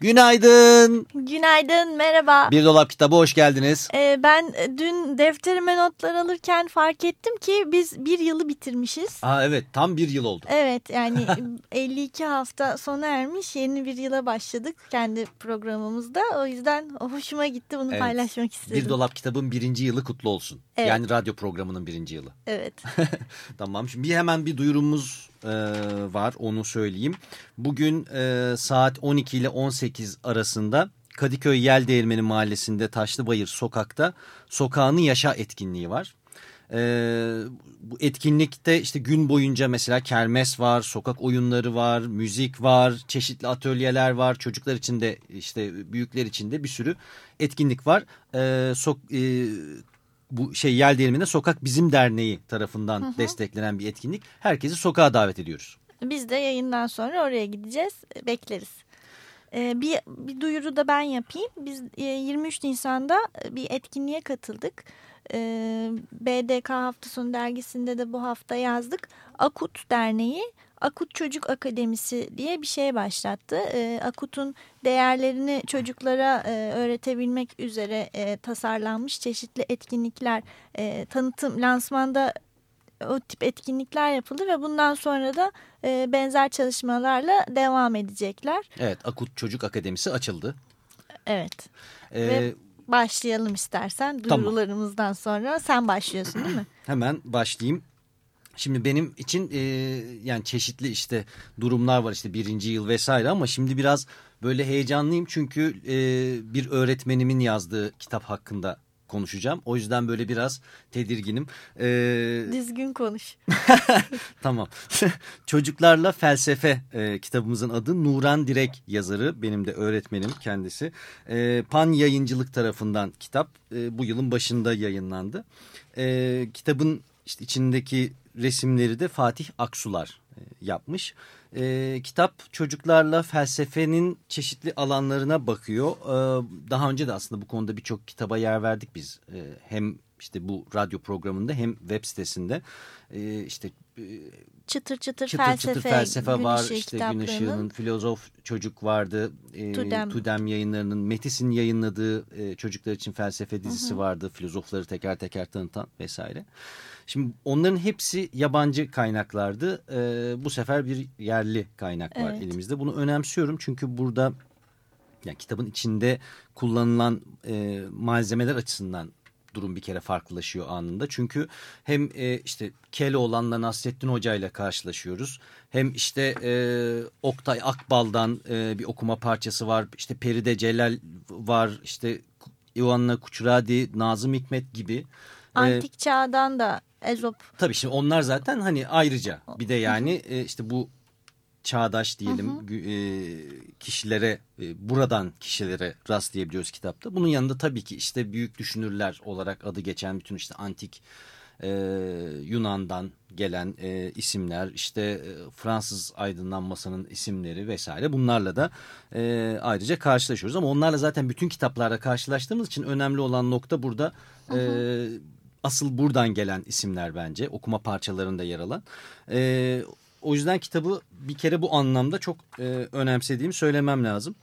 Günaydın. Günaydın, merhaba. Bir Dolap Kitabı hoş geldiniz. Ee, ben dün defterime notlar alırken fark ettim ki biz bir yılı bitirmişiz. Aa evet tam bir yıl oldu. Evet yani 52 hafta sona ermiş yeni bir yıla başladık kendi programımızda. O yüzden hoşuma gitti bunu Evet. paylaşmak istedim. Bir Dolap Kitabı'nın birinci yılı kutlu olsun. Evet. Yani radyo programının birinci yılı. Evet. Tamam şimdi hemen bir duyurumuz e, var onu söyleyeyim. Bugün e, saat 12 ile 18 arasında Kadıköy Yeldeğirmeni Mahallesi'nde Taşlıbayır Sokak'ta Sokağını Yaşa etkinliği var. E, bu etkinlikte işte gün boyunca mesela kermes var, sokak oyunları var, müzik var, çeşitli atölyeler var. Çocuklar için de işte büyükler için de bir sürü etkinlik var. E, sok, e, bu şey Yel Değirmeni'nde Sokak Bizim Derneği tarafından desteklenen bir etkinlik. Herkesi sokağa davet ediyoruz. Biz de yayından sonra oraya gideceğiz. Bekleriz. Ee, bir, bir duyuru da ben yapayım. Biz e, 23 Nisan'da bir etkinliğe katıldık. Ee, BDK Hafta Sonu dergisinde de bu hafta yazdık. Akut Derneği Akut Çocuk Akademisi diye bir şey başlattı. Ee, Akut'un değerlerini çocuklara e, öğretebilmek üzere e, tasarlanmış çeşitli etkinlikler, e, tanıtım, lansmanda o tip etkinlikler yapıldı ve bundan sonra da e, benzer çalışmalarla devam edecekler. Evet Akut Çocuk Akademisi açıldı. Evet. Ee, Ve başlayalım istersen Tamam. duyurularımızdan sonra. Sen başlıyorsun değil mi? hemen başlayayım. Şimdi benim için e, yani çeşitli işte durumlar var işte birinci yıl vesaire ama şimdi biraz böyle heyecanlıyım çünkü e, bir öğretmenimin yazdığı kitap hakkında konuşacağım. O yüzden böyle biraz tedirginim. E, Düzgün konuş. Tamam. Çocuklarla Felsefe e, kitabımızın adı Nuran Direk yazarı. Benim de öğretmenim kendisi. E, Pan Yayıncılık tarafından kitap e, bu yılın başında yayınlandı. E, kitabın işte içindeki resimleri de Fatih Aksular e, yapmış. E, kitap çocuklarla felsefenin çeşitli alanlarına bakıyor. E, daha önce de aslında bu konuda birçok kitaba yer verdik biz. E, hem işte bu radyo programında hem web sitesinde. E, işte e, Çıtır çıtır, çıtır felsefe, çıtır felsefe Gün var. İşte Gün Işığı'nın filozof çocuk vardı. E, Tudem. Tudem yayınlarının Metis'in yayınladığı e, çocuklar için felsefe dizisi vardı. Filozofları teker teker tanıtan vesaire. Şimdi onların hepsi yabancı kaynaklardı. E, bu sefer bir yerli kaynak var Evet. elimizde. Bunu önemsiyorum çünkü burada yani kitabın içinde kullanılan e, malzemeler açısından durum bir kere farklılaşıyor anında. Çünkü hem e, işte Keloğlan'la Nasrettin Hoca ile karşılaşıyoruz. Hem işte e, Oktay Akbal'dan e, bir okuma parçası var. İşte Peride Celal var. İşte Ivanna Kuçuradi, Nazım Hikmet gibi. E, Antik çağdan da Ezop. Tabii şimdi onlar zaten hani ayrıca bir de yani e, işte bu çağdaş diyelim gü- e, kişilere e, buradan kişilere rastlayabiliyoruz kitapta. Bunun yanında tabii ki işte büyük düşünürler olarak adı geçen bütün işte antik e, Yunan'dan gelen e, isimler işte e, Fransız aydınlanmasının isimleri vesaire bunlarla da e, ayrıca karşılaşıyoruz. Ama onlarla zaten bütün kitaplarda karşılaştığımız için önemli olan nokta burada e, asıl buradan gelen isimler bence okuma parçalarında yer alan. E, o yüzden kitabı bir kere bu anlamda çok e, önemsediğimi söylemem lazım.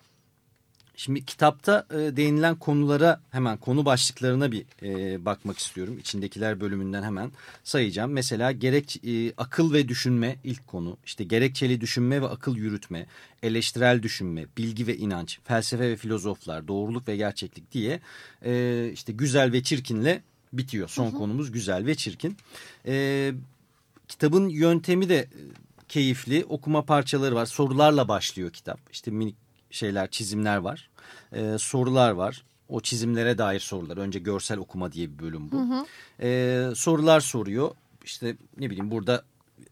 Şimdi kitapta e, değinilen konulara hemen konu başlıklarına bir e, bakmak istiyorum. İçindekiler bölümünden hemen sayacağım. Mesela gerek e, akıl ve düşünme ilk konu. İşte gerekçeli düşünme ve akıl yürütme, eleştirel düşünme, bilgi ve inanç, felsefe ve filozoflar, doğruluk ve gerçeklik diye e, işte güzel ve çirkinle bitiyor. Son konumuz güzel ve çirkin. E, kitabın yöntemi de e, keyifli. Okuma parçaları var. Sorularla başlıyor kitap. İşte minik şeyler, çizimler var. E, sorular var. O çizimlere dair sorular. Önce görsel okuma diye bir bölüm bu. Hı hı. E, sorular soruyor. İşte ne bileyim burada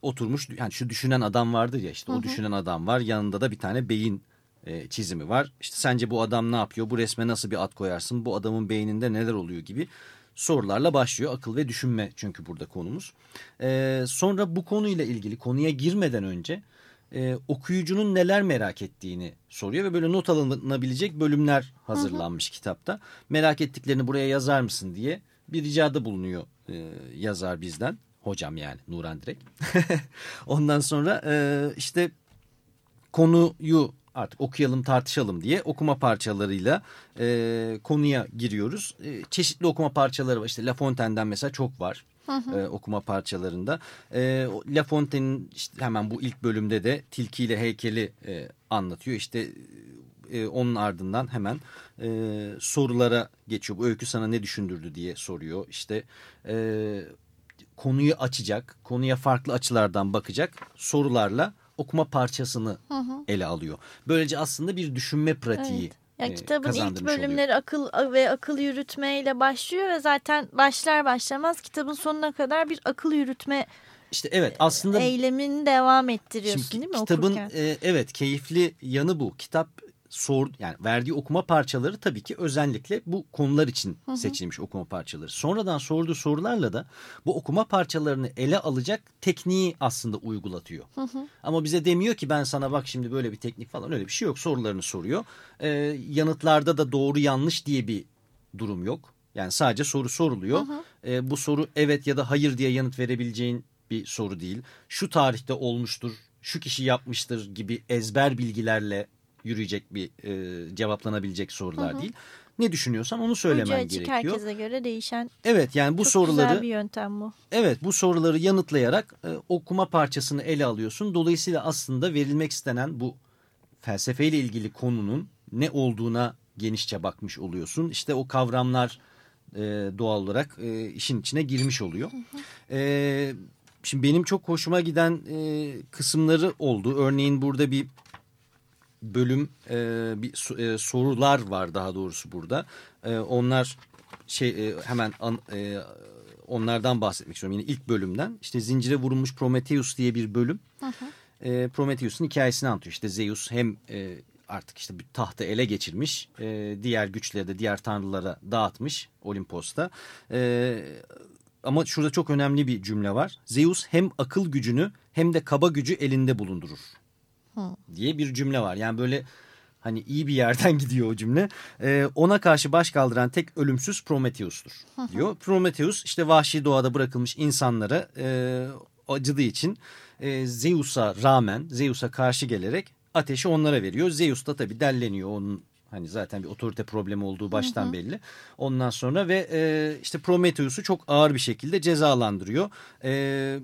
oturmuş yani şu düşünen adam vardır ya işte hı hı. o düşünen adam var. Yanında da bir tane beyin e, çizimi var. İşte sence bu adam ne yapıyor? Bu resme nasıl bir ad koyarsın? Bu adamın beyninde neler oluyor gibi sorularla başlıyor. Akıl ve düşünme çünkü burada konumuz. E, sonra bu konuyla ilgili konuya girmeden önce e, okuyucunun neler merak ettiğini soruyor ve böyle not alınabilecek bölümler hazırlanmış hı hı. kitapta. Merak ettiklerini buraya yazar mısın diye bir ricada bulunuyor e, yazar bizden. Hocam yani Nuran Direk. Ondan sonra e, işte konuyu artık okuyalım tartışalım diye okuma parçalarıyla e, konuya giriyoruz. E, çeşitli okuma parçaları var. İşte La Fontaine'den mesela çok var. E, okuma parçalarında. E, La Fontaine'in işte hemen bu ilk bölümde de tilkiyle heykeli e, anlatıyor. İşte e, onun ardından hemen e, sorulara geçiyor. Bu öykü sana ne düşündürdü diye soruyor. İşte e, konuyu açacak, konuya farklı açılardan bakacak sorularla okuma parçasını hı hı. ele alıyor. Böylece aslında bir düşünme pratiği evet. Ya e, kitabın ilk bölümleri oluyor. akıl ve akıl yürütmeyle başlıyor ve zaten başlar başlamaz kitabın sonuna kadar bir akıl yürütme işte evet aslında eylemini devam ettiriyorsun değil mi kitabın, okurken? E, evet keyifli yanı bu. Kitap sor yani verdiği okuma parçaları tabii ki özellikle bu konular için hı hı. seçilmiş okuma parçaları. Sonradan sorduğu sorularla da bu okuma parçalarını ele alacak tekniği aslında uygulatıyor. Hı hı. Ama bize demiyor ki ben sana bak şimdi böyle bir teknik falan öyle bir şey yok. Sorularını soruyor. Ee, yanıtlarda da doğru yanlış diye bir durum yok. Yani sadece soru soruluyor. Hı hı. Ee, bu soru evet ya da hayır diye yanıt verebileceğin bir soru değil. Şu tarihte olmuştur, şu kişi yapmıştır gibi ezber bilgilerle yürüyecek bir e, cevaplanabilecek sorular hı hı. değil. Ne düşünüyorsan onu söylemen Ucu açık, gerekiyor. herkese göre değişen. Evet yani bu çok soruları. güzel bir yöntem bu. Evet bu soruları yanıtlayarak e, okuma parçasını ele alıyorsun. Dolayısıyla aslında verilmek istenen bu felsefeyle ilgili konunun ne olduğuna genişçe bakmış oluyorsun. İşte o kavramlar e, doğal olarak e, işin içine girmiş oluyor. Hı hı. E, şimdi benim çok hoşuma giden e, kısımları oldu. Örneğin burada bir bölüm e, bir e, sorular var daha doğrusu burada. E, onlar şey e, hemen an, e, onlardan bahsetmek istiyorum. Yine ilk bölümden işte zincire vurulmuş Prometheus diye bir bölüm. Hı hı. E, Prometheus'un hikayesini anlatıyor. İşte Zeus hem e, artık işte bir tahtı ele geçirmiş. E, diğer güçleri de diğer tanrılara dağıtmış Olimpos'ta. E, ama şurada çok önemli bir cümle var. Zeus hem akıl gücünü hem de kaba gücü elinde bulundurur diye bir cümle var. Yani böyle hani iyi bir yerden gidiyor o cümle. Ee, ona karşı baş kaldıran tek ölümsüz Prometheus'tur diyor. Prometheus işte vahşi doğada bırakılmış insanlara e, acıdığı için e, Zeus'a rağmen Zeus'a karşı gelerek ateşi onlara veriyor. Zeus da tabii delleniyor onun Hani zaten bir otorite problemi olduğu baştan hı hı. belli. Ondan sonra ve e, işte Prometheus'u çok ağır bir şekilde cezalandırıyor. E,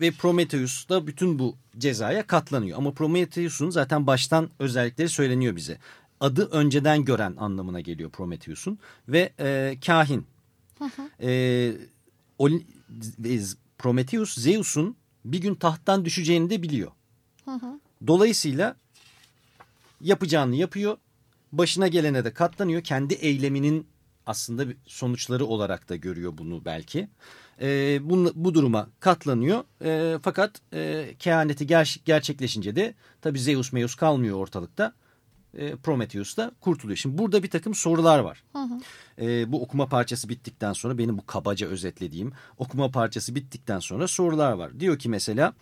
ve Prometheus da bütün bu cezaya katlanıyor. Ama Prometheus'un zaten baştan özellikleri söyleniyor bize. Adı önceden gören anlamına geliyor Prometheus'un ve e, kahin. Hı. E, Prometheus Zeus'un bir gün tahttan düşeceğini de biliyor. Dolayısıyla yapacağını yapıyor. Başına gelene de katlanıyor. Kendi eyleminin aslında sonuçları olarak da görüyor bunu belki e, bu, bu duruma katlanıyor. E, fakat e, kehaneti ger gerçekleşince de tabi Zeus Meus kalmıyor ortalıkta. E, Prometheus da kurtuluyor. Şimdi burada bir takım sorular var. Hı hı. E, bu okuma parçası bittikten sonra benim bu kabaca özetlediğim okuma parçası bittikten sonra sorular var. Diyor ki mesela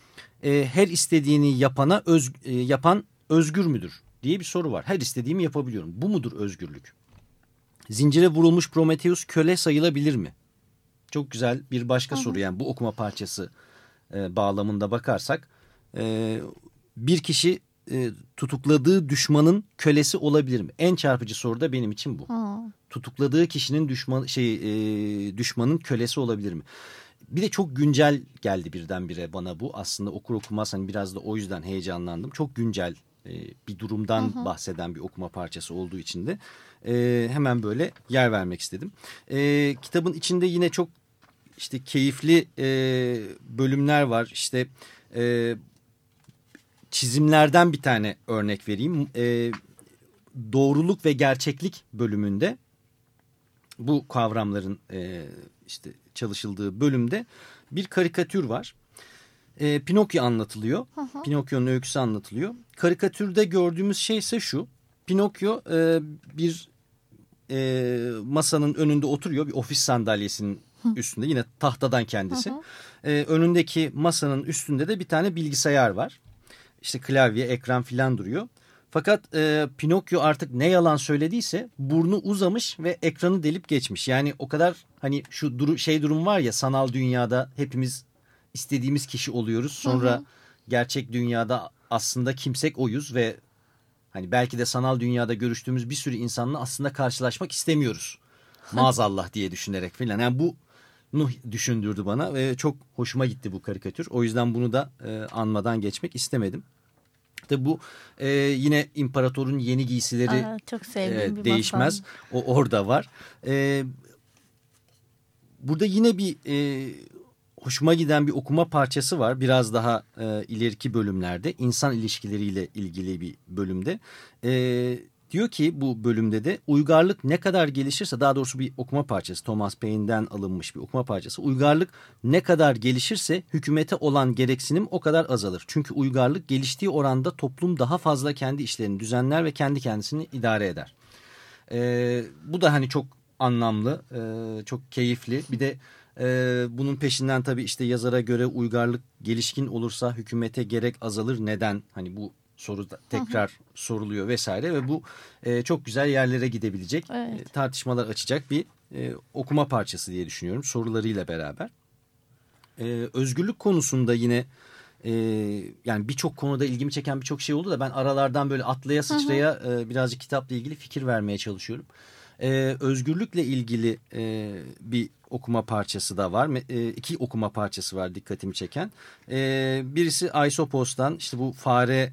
e, her istediğini yapana öz, e, yapan özgür müdür diye bir soru var. Her istediğimi yapabiliyorum. Bu mudur özgürlük? Zincire vurulmuş Prometheus köle sayılabilir mi? Çok güzel bir başka Hı -hı. soru yani bu okuma parçası e, bağlamında bakarsak e, bir kişi e, tutukladığı düşmanın kölesi olabilir mi? En çarpıcı soru da benim için bu. Hı. Tutukladığı kişinin düşman şey e, düşmanın kölesi olabilir mi? Bir de çok güncel geldi birdenbire bana bu. Aslında okur okumaz hani biraz da o yüzden heyecanlandım. Çok güncel e, bir durumdan hı hı. bahseden bir okuma parçası olduğu için de e, hemen böyle yer vermek istedim. E, kitabın içinde yine çok işte keyifli e, bölümler var. İşte e, çizimlerden bir tane örnek vereyim. E, doğruluk ve gerçeklik bölümünde bu kavramların e, işte çalışıldığı bölümde bir karikatür var. E, Pinokyo anlatılıyor. Pinokyo'nun öyküsü anlatılıyor. Karikatürde gördüğümüz şey ise şu. Pinokyo e, bir e, masanın önünde oturuyor. Bir ofis sandalyesinin üstünde yine tahtadan kendisi. E, önündeki masanın üstünde de bir tane bilgisayar var. İşte klavye, ekran filan duruyor. Fakat e, Pinokyo artık ne yalan söylediyse burnu uzamış ve ekranı delip geçmiş. Yani o kadar hani şu duru, şey durum var ya sanal dünyada hepimiz istediğimiz kişi oluyoruz. Sonra hı hı. gerçek dünyada aslında kimsek oyuz ve hani belki de sanal dünyada görüştüğümüz bir sürü insanla aslında karşılaşmak istemiyoruz. Maazallah diye düşünerek filan. Yani bu düşündürdü bana ve çok hoşuma gitti bu karikatür. O yüzden bunu da e, anmadan geçmek istemedim. İşte bu e, yine imparatorun yeni giysileri Aa, çok e, bir değişmez. Masal. O orada var. E, burada yine bir e, hoşuma giden bir okuma parçası var. Biraz daha e, ileriki bölümlerde insan ilişkileriyle ilgili bir bölümde. E, diyor ki bu bölümde de uygarlık ne kadar gelişirse daha doğrusu bir okuma parçası Thomas Paine'den alınmış bir okuma parçası. Uygarlık ne kadar gelişirse hükümete olan gereksinim o kadar azalır. Çünkü uygarlık geliştiği oranda toplum daha fazla kendi işlerini düzenler ve kendi kendisini idare eder. E, bu da hani çok anlamlı, e, çok keyifli. Bir de ee, bunun peşinden tabii işte yazara göre uygarlık gelişkin olursa hükümete gerek azalır. Neden? Hani bu soru tekrar hı hı. soruluyor vesaire ve bu e, çok güzel yerlere gidebilecek evet. e, tartışmalar açacak bir e, okuma parçası diye düşünüyorum sorularıyla beraber. E, özgürlük konusunda yine e, yani birçok konuda ilgimi çeken birçok şey oldu da ben aralardan böyle atlaya sıçraya hı. E, birazcık kitapla ilgili fikir vermeye çalışıyorum. E, özgürlükle ilgili e, bir okuma parçası da var. E, iki okuma parçası var dikkatimi çeken. E, birisi Aisopos'tan işte bu fare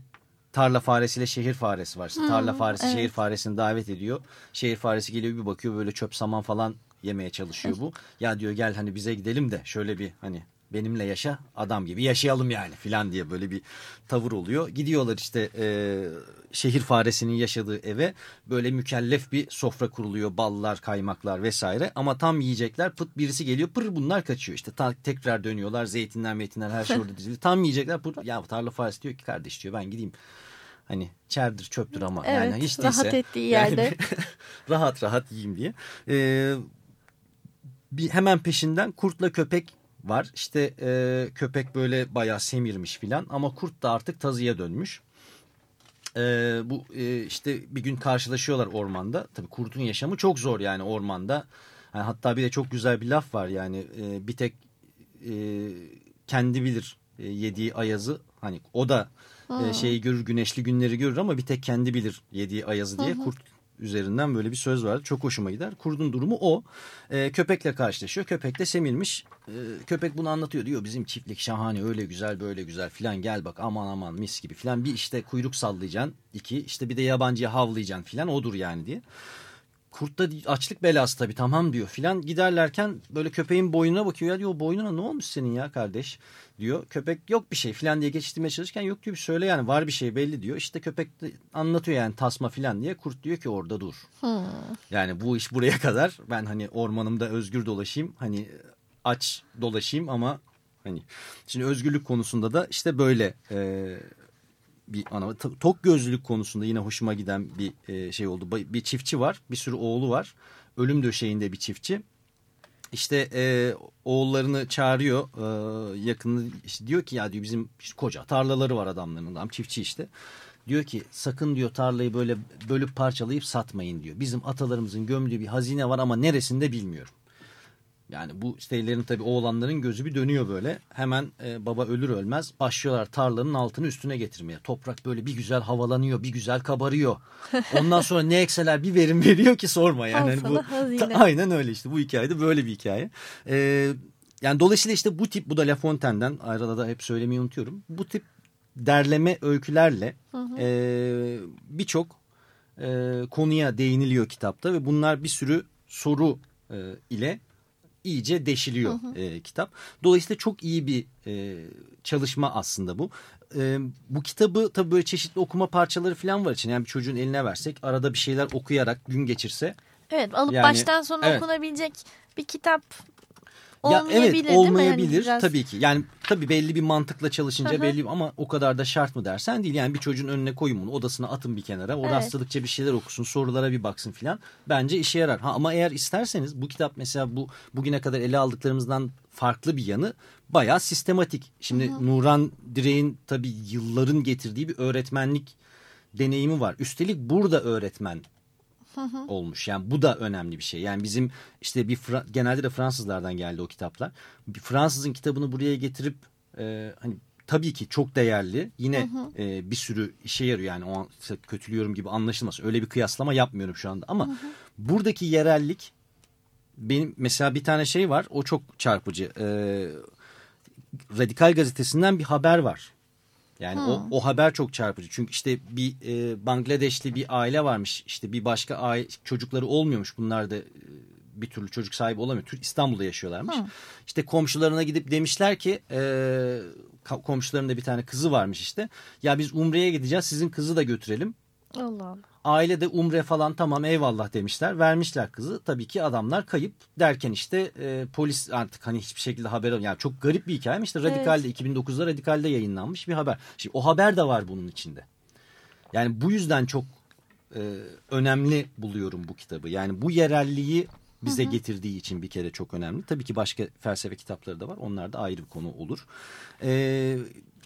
tarla faresiyle şehir faresi var. İşte tarla faresi evet. şehir faresini davet ediyor. Şehir faresi geliyor bir bakıyor böyle çöp saman falan yemeye çalışıyor bu. Ya diyor gel hani bize gidelim de şöyle bir hani benimle yaşa adam gibi yaşayalım yani filan diye böyle bir tavır oluyor. Gidiyorlar işte e, şehir faresinin yaşadığı eve böyle mükellef bir sofra kuruluyor ballar kaymaklar vesaire. Ama tam yiyecekler pıt birisi geliyor pır bunlar kaçıyor. İşte ta, tekrar dönüyorlar zeytinler meytinler her şey orada dizili tam yiyecekler pır ya tarla faresi diyor ki kardeş diyor ben gideyim. Hani çerdir çöptür ama evet, yani hiç değilse. rahat ettiği yerde. Yani, rahat rahat yiyeyim diye. Ee, bir hemen peşinden kurtla köpek var. İşte e, köpek böyle bayağı semirmiş filan ama kurt da artık tazıya dönmüş. E, bu e, işte bir gün karşılaşıyorlar ormanda. Tabii kurtun yaşamı çok zor yani ormanda. Yani hatta bir de çok güzel bir laf var yani e, bir tek e, kendi bilir e, yediği ayazı hani o da e, şeyi görür güneşli günleri görür ama bir tek kendi bilir yediği ayazı diye kurt üzerinden böyle bir söz vardı. Çok hoşuma gider. Kurdun durumu o. E, köpekle karşılaşıyor. Köpek de semirmiş. E, köpek bunu anlatıyor. Diyor bizim çiftlik şahane öyle güzel böyle güzel filan gel bak aman aman mis gibi filan. Bir işte kuyruk sallayacaksın. iki işte bir de yabancıya havlayacaksın filan odur yani diye. Kurt da açlık belası tabii tamam diyor filan. Giderlerken böyle köpeğin boynuna bakıyor. Ya diyor boynuna ne olmuş senin ya kardeş diyor. Köpek yok bir şey filan diye geçiştirmeye çalışırken yok diyor bir söyle yani var bir şey belli diyor. İşte köpek de anlatıyor yani tasma filan diye. Kurt diyor ki orada dur. Hmm. Yani bu iş buraya kadar ben hani ormanımda özgür dolaşayım. Hani aç dolaşayım ama hani şimdi özgürlük konusunda da işte böyle e, bir ana tok gözlülük konusunda yine hoşuma giden bir e, şey oldu. Bir çiftçi var, bir sürü oğlu var. Ölüm döşeğinde bir çiftçi. İşte e, oğullarını çağırıyor e, yakını işte diyor ki ya diyor bizim işte koca tarlaları var adamların adam çiftçi işte. Diyor ki sakın diyor tarlayı böyle bölüp parçalayıp satmayın diyor. Bizim atalarımızın gömdüğü bir hazine var ama neresinde bilmiyorum. Yani bu şeylerin tabii oğlanların gözü bir dönüyor böyle. Hemen e, baba ölür ölmez başlıyorlar tarlanın altını üstüne getirmeye. Toprak böyle bir güzel havalanıyor, bir güzel kabarıyor. Ondan sonra ne ekseler bir verim veriyor ki sorma yani. yani bu ta, aynen öyle işte bu hikayede böyle bir hikaye. Ee, yani dolayısıyla işte bu tip bu da La Fontaine'den ayrıca da hep söylemeyi unutuyorum. Bu tip derleme öykülerle e, birçok e, konuya değiniliyor kitapta ve bunlar bir sürü soru e, ile iyice deşiliyor hı hı. E, kitap. Dolayısıyla çok iyi bir e, çalışma aslında bu. e, bu kitabı tabii böyle çeşitli okuma parçaları falan var için. Yani bir çocuğun eline versek arada bir şeyler okuyarak gün geçirse. Evet alıp Yani, baştan sona evet. okunabilecek bir kitap Ya olmayabilir evet mi? Yani olmayabilir biraz- tabii ki. Yani tabii belli bir mantıkla çalışınca Hı hı. belli ama o kadar da şart mı dersen değil. Yani bir çocuğun önüne koyun bunu odasına atın bir kenara. O Evet. rastladıkça bir şeyler okusun sorulara bir baksın filan. Bence işe yarar. Ha, ama eğer isterseniz bu kitap mesela bu bugüne kadar ele aldıklarımızdan farklı bir yanı bayağı sistematik. Şimdi Nuran Direğin tabii yılların getirdiği bir öğretmenlik deneyimi var. Üstelik burada öğretmen olmuş. Yani bu da önemli bir şey. Yani bizim işte bir Fra- genelde de Fransızlardan geldi o kitaplar. Bir Fransızın kitabını buraya getirip e, hani tabii ki çok değerli. Yine e, bir sürü işe yarıyor. Yani o an işte kötülüyorum gibi anlaşılmasın. Öyle bir kıyaslama yapmıyorum şu anda ama buradaki yerellik benim mesela bir tane şey var. O çok çarpıcı. E, Radikal gazetesinden bir haber var. Yani o, o haber çok çarpıcı. Çünkü işte bir e, Bangladeşli bir aile varmış. İşte bir başka aile çocukları olmuyormuş. Bunlar da e, bir türlü çocuk sahibi olamıyor. İstanbul'da yaşıyorlarmış. İşte komşularına gidip demişler ki e, komşularında bir tane kızı varmış işte. Ya biz Umre'ye gideceğiz sizin kızı da götürelim. Allah Allah. Aile de umre falan tamam eyvallah demişler. Vermişler kızı. Tabii ki adamlar kayıp derken işte e, polis artık hani hiçbir şekilde haber yani çok garip bir hikaye işte Radikal'de 2009'da Radikal'de yayınlanmış bir haber. Şimdi o haber de var bunun içinde. Yani bu yüzden çok e, önemli buluyorum bu kitabı. Yani bu yerelliği bize getirdiği için bir kere çok önemli. Tabii ki başka felsefe kitapları da var. Onlar da ayrı bir konu olur. E,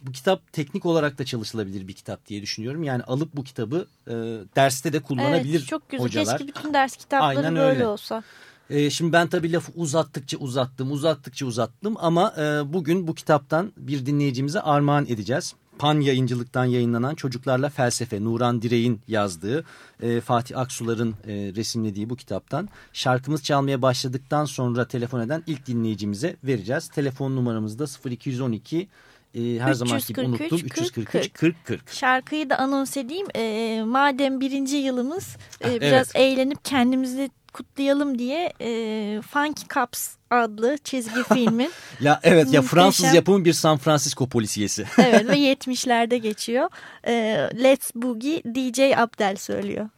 bu kitap teknik olarak da çalışılabilir bir kitap diye düşünüyorum. Yani alıp bu kitabı e, derste de kullanabilir Evet çok güzel. hocalar. Keşke bütün ders kitapları Aynen böyle öyle. olsa. E, şimdi ben tabii lafı uzattıkça uzattım, uzattıkça uzattım ama e, bugün bu kitaptan bir dinleyicimize armağan edeceğiz. Pan yayıncılıktan yayınlanan Çocuklarla Felsefe, Nuran Direğin yazdığı, e, Fatih Aksular'ın e, resimlediği bu kitaptan şarkımız çalmaya başladıktan sonra telefon eden ilk dinleyicimize vereceğiz. Telefon numaramız da 0212 e, her zaman gibi 343 unuttum 343 40 40. Şarkıyı da anons edeyim. Ee, madem birinci yılımız e, Ah, biraz evet. eğlenip kendimizi kutlayalım diye e, Funky Cops adlı çizgi filmin Ya evet ya Fransız yapımı bir San Francisco polisiyesi. evet ve 70'lerde geçiyor. E, Let's Boogie DJ Abdel söylüyor.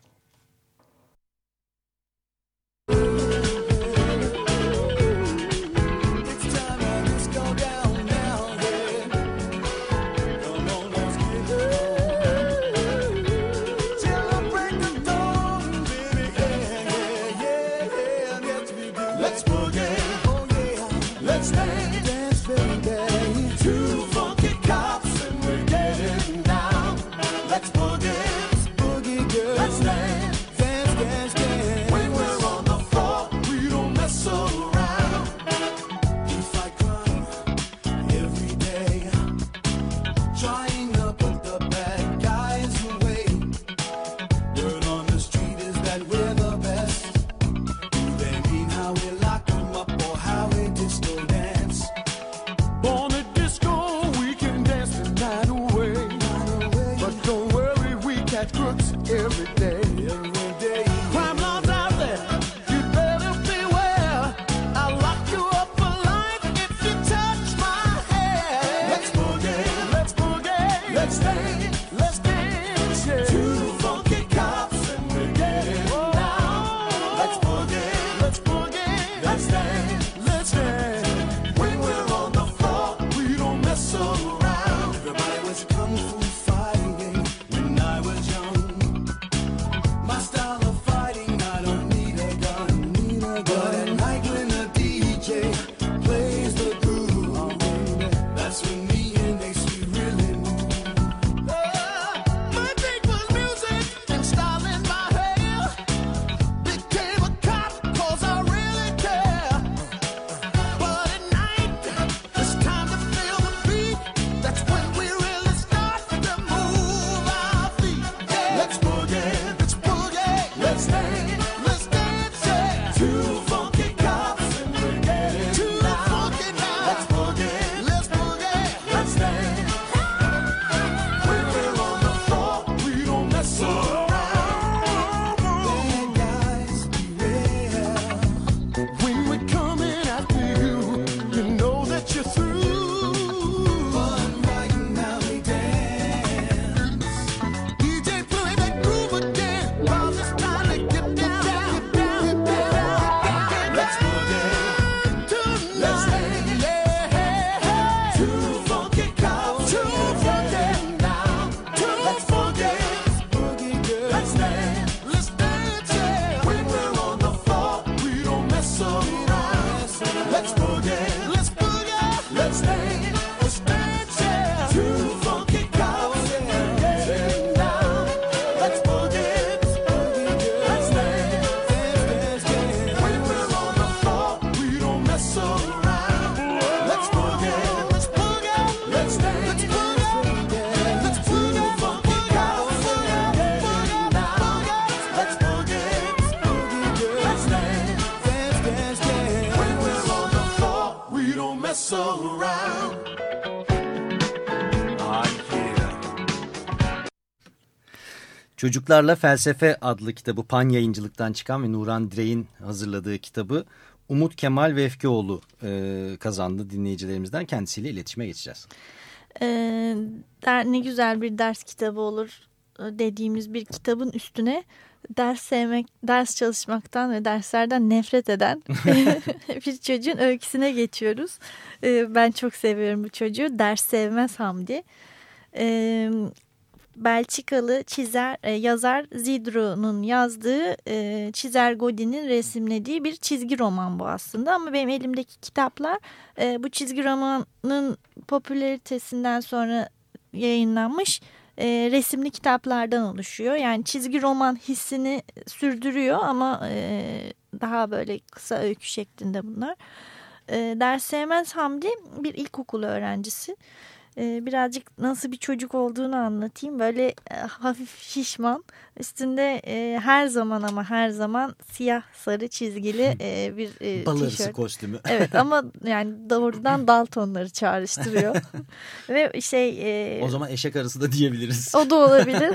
Çocuklarla Felsefe adlı kitabı Pan yayıncılıktan çıkan ve Nuran Direy'in hazırladığı kitabı Umut Kemal Vefkioğlu e, kazandı dinleyicilerimizden. Kendisiyle iletişime geçeceğiz. Ee, der, ne güzel bir ders kitabı olur e, dediğimiz bir kitabın üstüne ders sevmek, ders çalışmaktan ve derslerden nefret eden bir çocuğun öyküsüne geçiyoruz. Ee, ben çok seviyorum bu çocuğu. Ders sevmez Hamdi. Belçikalı çizer e, yazar Zidro'nun yazdığı e, çizer Godin'in resimlediği bir çizgi roman bu aslında ama benim elimdeki kitaplar e, bu çizgi romanın popülaritesinden sonra yayınlanmış e, resimli kitaplardan oluşuyor. Yani çizgi roman hissini sürdürüyor ama daha böyle kısa öykü şeklinde bunlar. E, ders sevmez Hamdi bir ilkokul öğrencisi. Birazcık nasıl bir çocuk olduğunu anlatayım. Böyle e, hafif şişman, üstünde e, her zaman ama her zaman siyah sarı çizgili e, bir tişört. kostümü. Evet ama yani doğrudan Daltonları çağrıştırıyor. Ve şey... O zaman eşek arısı da diyebiliriz. o da olabilir.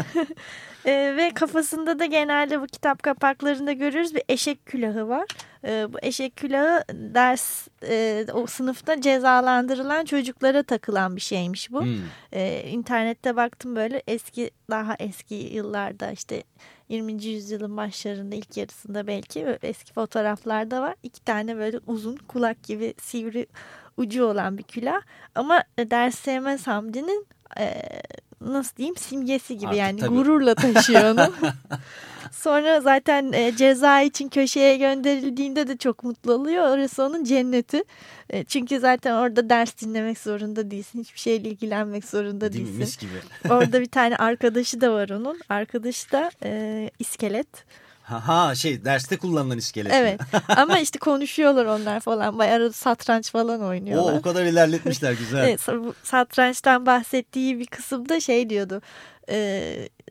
Ee, ve kafasında da genelde bu kitap kapaklarında görürüz bir eşek külahı var. Ee, bu eşek külahı ders e, o sınıfta cezalandırılan çocuklara takılan bir şeymiş bu. Hmm. Ee, internette baktım böyle eski daha eski yıllarda işte 20. yüzyılın başlarında ilk yarısında belki eski fotoğraflarda var. İki tane böyle uzun kulak gibi sivri ucu olan bir külah. Ama ders sevmez Hamdi'nin e, nasıl diyeyim simgesi gibi Artık yani tabii. gururla taşıyor onu. Sonra zaten e, ceza için köşeye gönderildiğinde de çok mutlu oluyor. Orası onun cenneti. E, çünkü zaten orada ders dinlemek zorunda değilsin. Hiçbir şeyle ilgilenmek zorunda değilsin. Mis gibi. Orada bir tane arkadaşı da var onun. Arkadaşı da e, iskelet. Ha, ha şey derste kullanılan iskelet. Evet ama işte konuşuyorlar onlar falan. Bayağı satranç falan O, oynuyorlar. o kadar ilerletmişler güzel. Evet, satrançtan bahsettiği bir kısımda şey diyordu. e,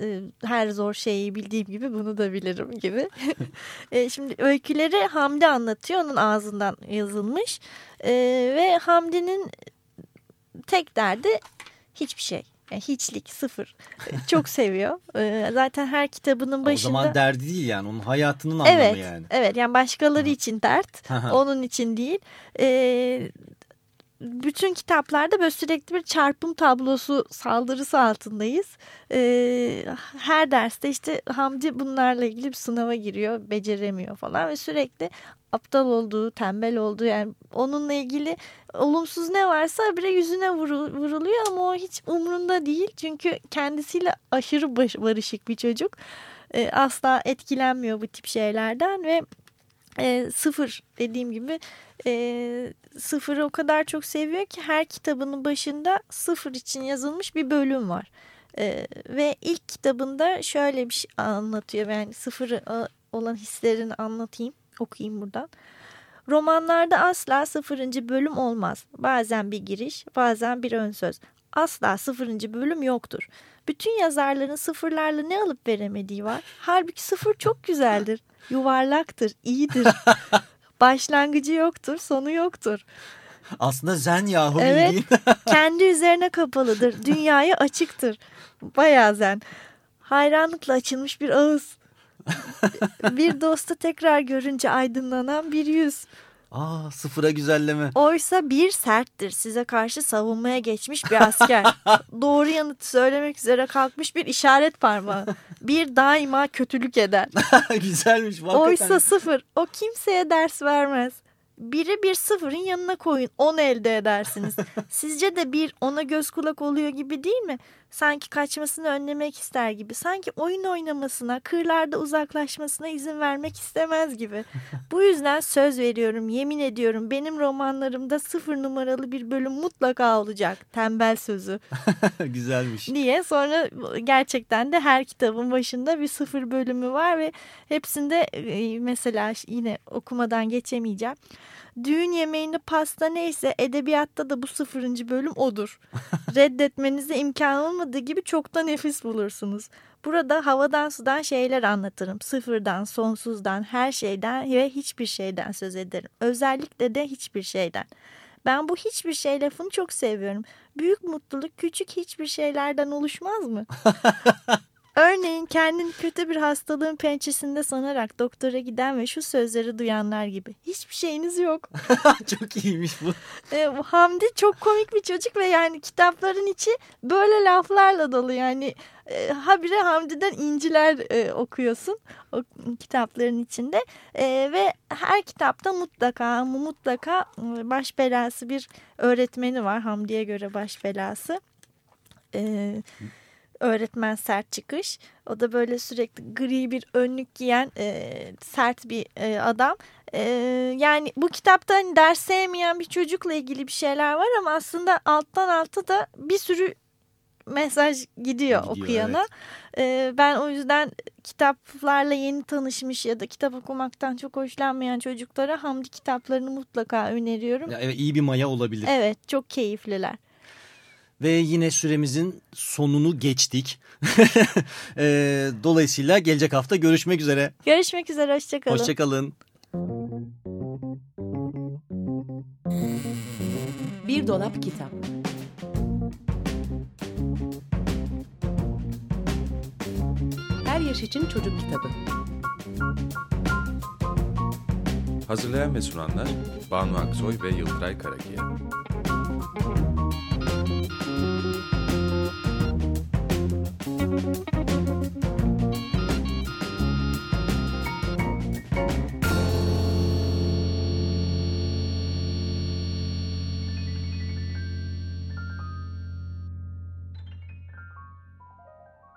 e, her zor şeyi bildiğim gibi bunu da bilirim gibi. E, şimdi öyküleri Hamdi anlatıyor. Onun ağzından yazılmış. E, ve Hamdi'nin tek derdi hiçbir şey. Yani hiçlik sıfır. E, Çok seviyor. E, zaten her kitabının O başında... zaman derdi değil yani onun hayatının anlamı Evet, yani. evet yani başkaları için dert, onun için değil. Ee, bütün kitaplarda böyle sürekli bir çarpım tablosu saldırısı altındayız. Ee, her derste işte Hamdi bunlarla ilgili bir sınava giriyor, beceremiyor falan ve sürekli aptal olduğu, tembel olduğu yani onunla ilgili olumsuz ne varsa bire yüzüne vuru- vuruluyor ama o hiç umrunda değil. Çünkü kendisiyle aşırı barışık bir çocuk. Ee, asla etkilenmiyor bu tip şeylerden ve e, sıfır dediğim gibi e, sıfırı o kadar çok seviyor ki her kitabının başında sıfır için yazılmış bir bölüm var. E, ve ilk kitabında şöyle bir şey anlatıyor. Yani sıfırı olan hislerini anlatayım, okuyayım buradan. Romanlarda asla sıfırıncı bölüm olmaz. Bazen bir giriş, bazen bir ön söz. Asla sıfırıncı bölüm yoktur. Bütün yazarların sıfırlarla ne alıp veremediği var. Halbuki sıfır çok güzeldir. Yuvarlaktır, iyidir. Başlangıcı yoktur, sonu yoktur. Aslında zen yahu Evet. bildiğin. Kendi üzerine kapalıdır. Dünyaya açıktır. Bayağı zen. Hayranlıkla açılmış bir ağız. Bir dostu tekrar görünce aydınlanan bir yüz. Aa sıfıra güzelleme. Oysa bir serttir. Size karşı savunmaya geçmiş bir asker. Doğru yanıtı söylemek üzere kalkmış bir işaret parmağı. Bir daima kötülük eder. Güzelmiş. hakikaten. Oysa sıfır. O kimseye ders vermez. Biri bir sıfırın yanına koyun. Onu elde edersiniz. Sizce de bir ona göz kulak oluyor gibi değil mi? Sanki kaçmasını önlemek ister gibi. Sanki oyun oynamasına, kırlarda uzaklaşmasına izin vermek istemez gibi. Bu yüzden söz veriyorum, yemin ediyorum benim romanlarımda sıfır numaralı bir bölüm mutlaka olacak. Tembel sözü Güzelmiş. diye sonra gerçekten de her kitabın başında bir sıfır bölümü var ve hepsinde e, mesela yine okumadan geçemeyeceğim. Düğün yemeğinde pasta neyse edebiyatta da bu sıfırıncı bölüm odur. Reddetmenize imkan olmadığı gibi çoktan nefis bulursunuz. Burada havadan sudan şeyler anlatırım. Sıfırdan, sonsuzdan, her şeyden ve hiçbir şeyden söz ederim. Özellikle de hiçbir şeyden. Ben bu hiçbir şey lafını çok seviyorum. Büyük mutluluk küçük hiçbir şeylerden oluşmaz mı? Örneğin kendini kötü bir hastalığın pençesinde sanarak doktora giden ve şu sözleri duyanlar gibi. Hiçbir şeyiniz yok. Çok iyiymiş bu. E, Hamdi çok komik bir çocuk ve yani kitapların içi böyle laflarla dolu. Yani e, habire Hamdi'den inciler e, okuyorsun o kitapların içinde. E, ve her kitapta mutlaka mutlaka e, baş belası bir öğretmeni var. Hamdi'ye göre baş belası. E, öğretmen sert çıkış. O da böyle sürekli gri bir önlük giyen e, sert bir e, adam. E, yani bu kitapta hani ders sevmeyen bir çocukla ilgili bir şeyler var ama aslında alttan alta da bir sürü mesaj gidiyor, Gidiyor, okuyana. E, ben o yüzden kitaplarla yeni tanışmış ya da kitap okumaktan çok hoşlanmayan çocuklara Hamdi kitaplarını mutlaka öneriyorum. Ya, evet, iyi bir maya olabilir. Evet çok keyifliler. Ve yine süremizin sonunu geçtik. Ee, dolayısıyla gelecek hafta görüşmek üzere. Görüşmek üzere hoşçakalın. Hoşçakalın. Bir dolap kitap. Her yaş için çocuk kitabı. Hazırlayan ve sunanlar Banu Aksoy ve Yıldıray Karakiya.